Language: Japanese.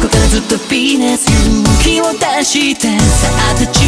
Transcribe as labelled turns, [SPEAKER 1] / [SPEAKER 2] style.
[SPEAKER 1] こからずっとピーナス勇気を出して。さあ立ち